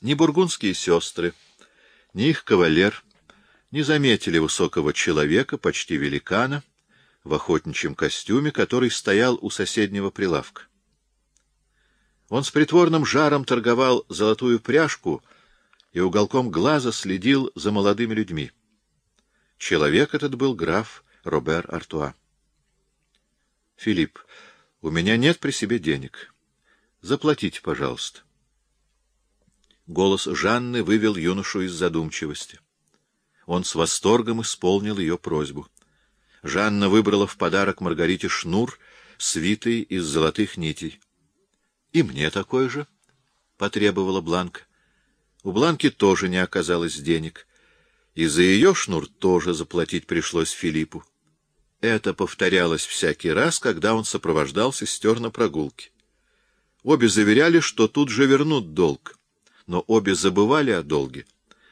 Ни бургундские сестры, ни их кавалер не заметили высокого человека, почти великана, в охотничьем костюме, который стоял у соседнего прилавка. Он с притворным жаром торговал золотую пряжку и уголком глаза следил за молодыми людьми. Человек этот был граф Робер Артуа. — Филипп, у меня нет при себе денег. Заплатите, пожалуйста. Голос Жанны вывел юношу из задумчивости. Он с восторгом исполнил ее просьбу. Жанна выбрала в подарок Маргарите шнур, свитый из золотых нитей. — И мне такой же, — потребовала Бланка. У Бланки тоже не оказалось денег, и за ее шнур тоже заплатить пришлось Филиппу. Это повторялось всякий раз, когда он сопровождал сестер на прогулке. Обе заверяли, что тут же вернут долг, но обе забывали о долге,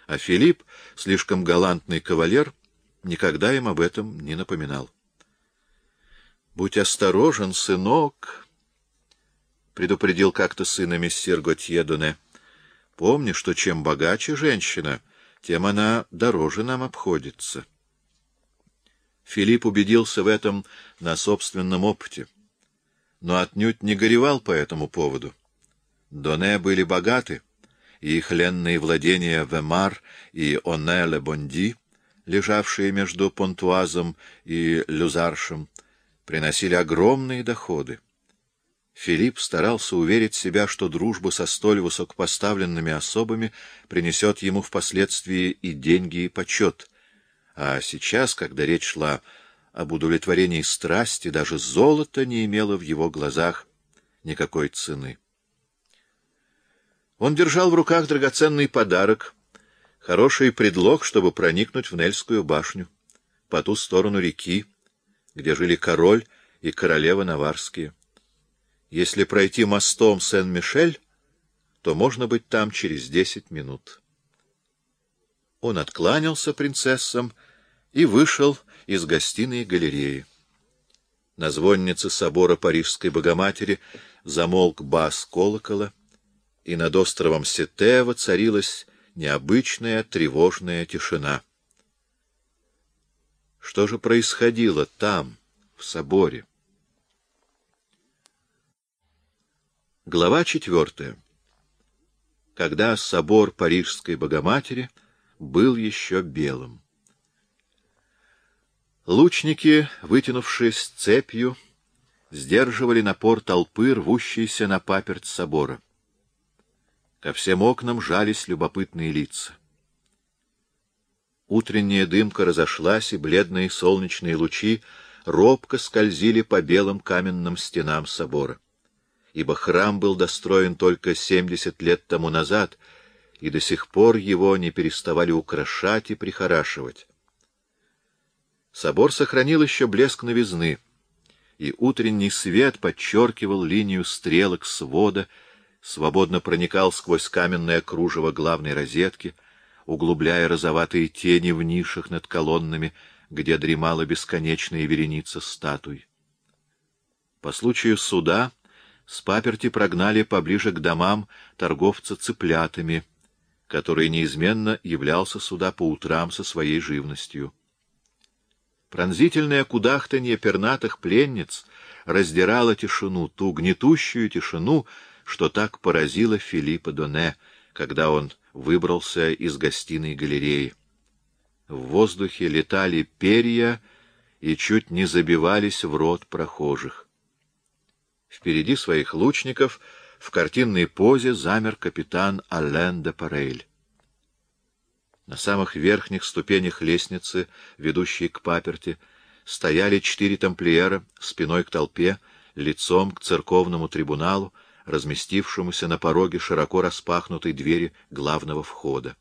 а Филипп, слишком галантный кавалер, никогда им об этом не напоминал. — Будь осторожен, сынок! предупредил как-то сына мессир Готье Дуне. — Помни, что чем богаче женщина, тем она дороже нам обходится. Филипп убедился в этом на собственном опыте, но отнюдь не горевал по этому поводу. Доне были богаты, и их ленные владения Вемар и Оне-ле-Бонди, лежавшие между Понтуазом и Люзаршем, приносили огромные доходы. Филипп старался уверить себя, что дружба со столь высокопоставленными особами принесет ему впоследствии и деньги, и почет. А сейчас, когда речь шла об удовлетворении страсти, даже золото не имело в его глазах никакой цены. Он держал в руках драгоценный подарок, хороший предлог, чтобы проникнуть в Нельскую башню, по ту сторону реки, где жили король и королева Наварские. Если пройти мостом Сен-Мишель, то можно быть там через десять минут. Он откланялся принцессам и вышел из гостиной галереи. На звоннице собора Парижской Богоматери замолк бас колокола, и над островом Сете воцарилась необычная тревожная тишина. Что же происходило там, в соборе? Глава четвертая. Когда собор Парижской Богоматери был еще белым. Лучники, вытянувшись цепью, сдерживали напор толпы, рвущейся на паперть собора. Ко всем окнам жались любопытные лица. Утренняя дымка разошлась, и бледные солнечные лучи робко скользили по белым каменным стенам собора ибо храм был достроен только семьдесят лет тому назад, и до сих пор его не переставали украшать и прихорашивать. Собор сохранил еще блеск новизны, и утренний свет подчеркивал линию стрелок свода, свободно проникал сквозь каменное кружево главной розетки, углубляя розоватые тени в нишах над колоннами, где дремала бесконечная вереница статуй. По случаю суда с паперти прогнали поближе к домам торговца цыплятами, который неизменно являлся сюда по утрам со своей живностью. Пронзительное кудахтанье пернатых пленниц раздирало тишину, ту гнетущую тишину, что так поразило Филиппа Доне, когда он выбрался из гостиной галереи. В воздухе летали перья и чуть не забивались в рот прохожих. Впереди своих лучников в картинной позе замер капитан Ален де Парейль. На самых верхних ступенях лестницы, ведущей к паперти, стояли четыре тамплиера спиной к толпе, лицом к церковному трибуналу, разместившемуся на пороге широко распахнутой двери главного входа.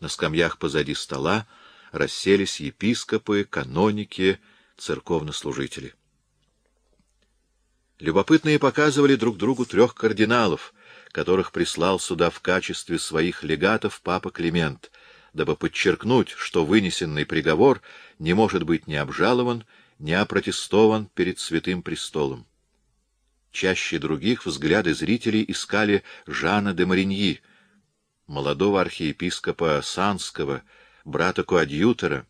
На скамьях позади стола расселись епископы, каноники, церковнослужители. Любопытные показывали друг другу трех кардиналов, которых прислал сюда в качестве своих легатов папа Климент, дабы подчеркнуть, что вынесенный приговор не может быть ни обжалован, ни опротестован перед святым престолом. Чаще других взгляды зрителей искали Жана де Мариньи, молодого архиепископа Санского, брата-коадьютора,